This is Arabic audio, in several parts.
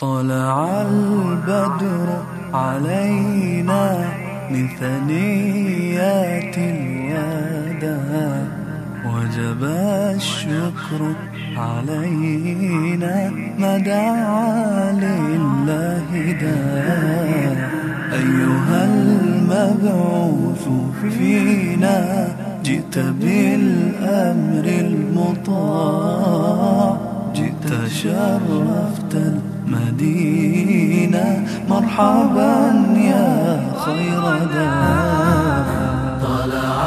طلع البدر علينا من ثنيات الوداع وجب الشكر علينا ما دعا لله داع أيها المبعوث فينا جئت بالأمر المطاع جئت شرفت المدينة مرحبا يا خير داع طلع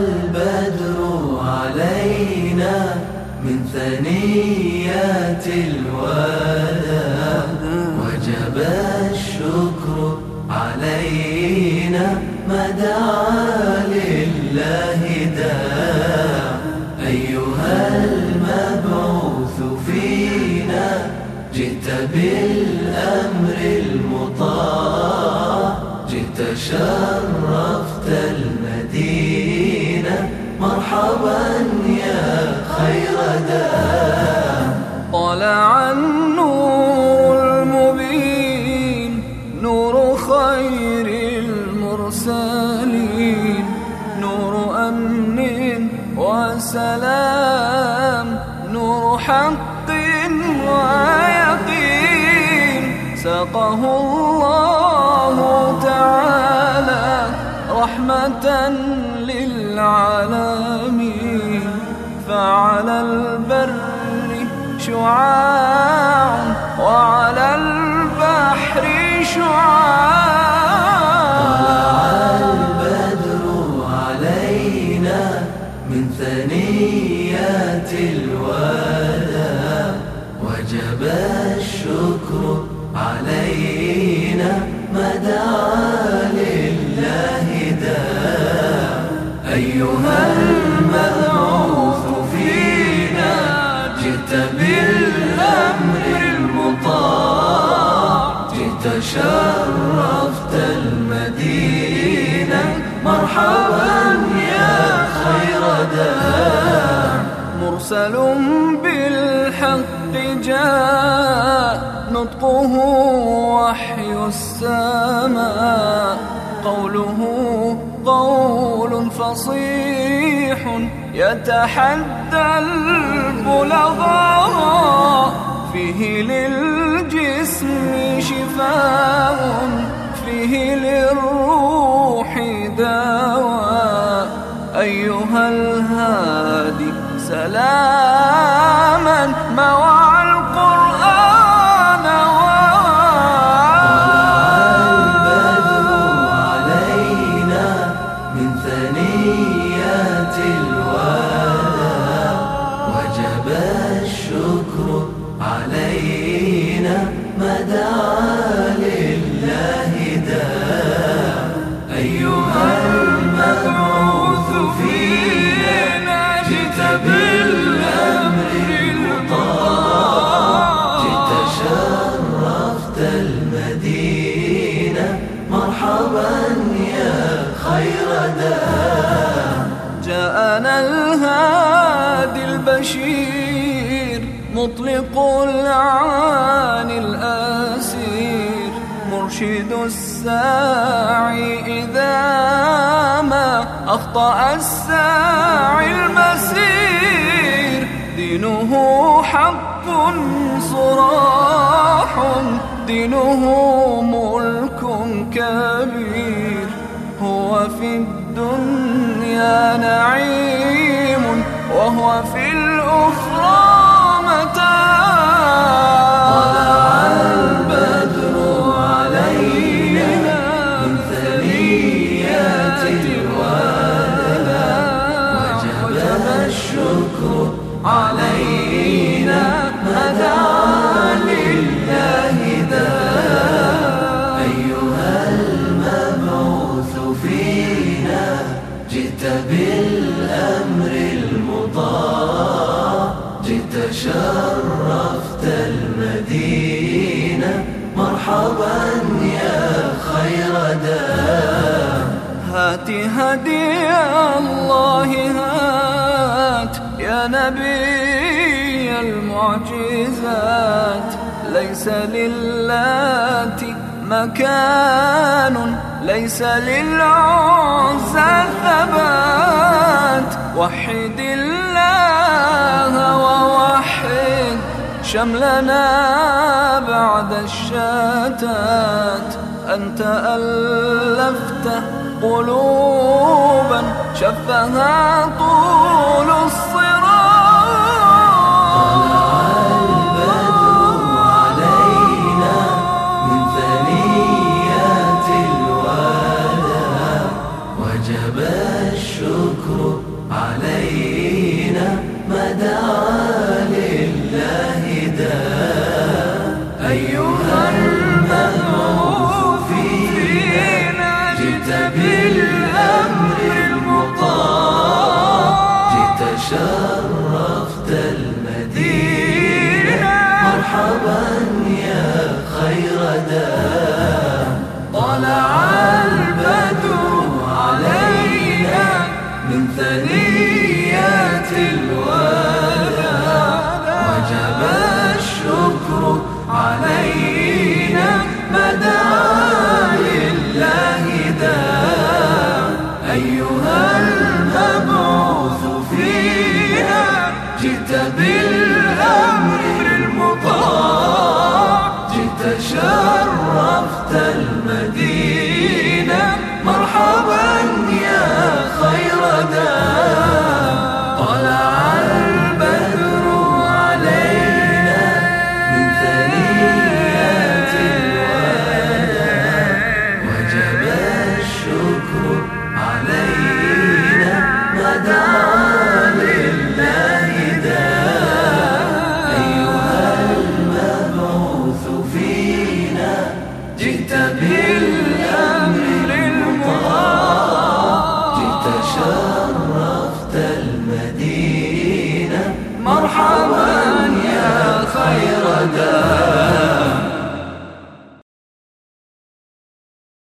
البدر علينا من ثنيات الوداع. وجب الشكر علينا ما دعا لله. جئت بالأمر المطاع جئت شرفت المدينة. مرحبا يا خير داع طلع النور المبين نور خير المرسلين. نور أمن وسلام نور حق سقه الله تعالى رحمة للعالمين. فعلى البر شعاع وعلى البحر شعاع. شرفت المدينة. مرحبا يا خير داع. مرسل بالحق جاء. نطقه وحي السماء. قوله قول فصيح يتحدى البلغاء. فيه للجسم شفاء فيه للروح دواء. أيها الهادي سلاما موعى القرآن البدر علينا من ثنيات وجب الشكر علينا. ما دعا لله داع أيها المبعوث فينا جئت بالأمر المطاع جئت شرفت المدينة مرحبا يا خير داع جاءنا الهادي البشير مطلق العاني الأسير مرشد الساعي إذا ما أخطأ الساعي المسير. دينه حق صراح دينه ملك كبير. هو في الدنيا نعيم وهو في جئت بالأمر المطاع جئت شرفت المدينة. مرحبا يا خير داع هات هدي الله هات يا نبي المعجزات. ليس للات مكان ليس للعزى ثبات وحد الله ووحد شملنا بعد الشتات. أنت ألفت قلوبا شفها طول مرحبا يا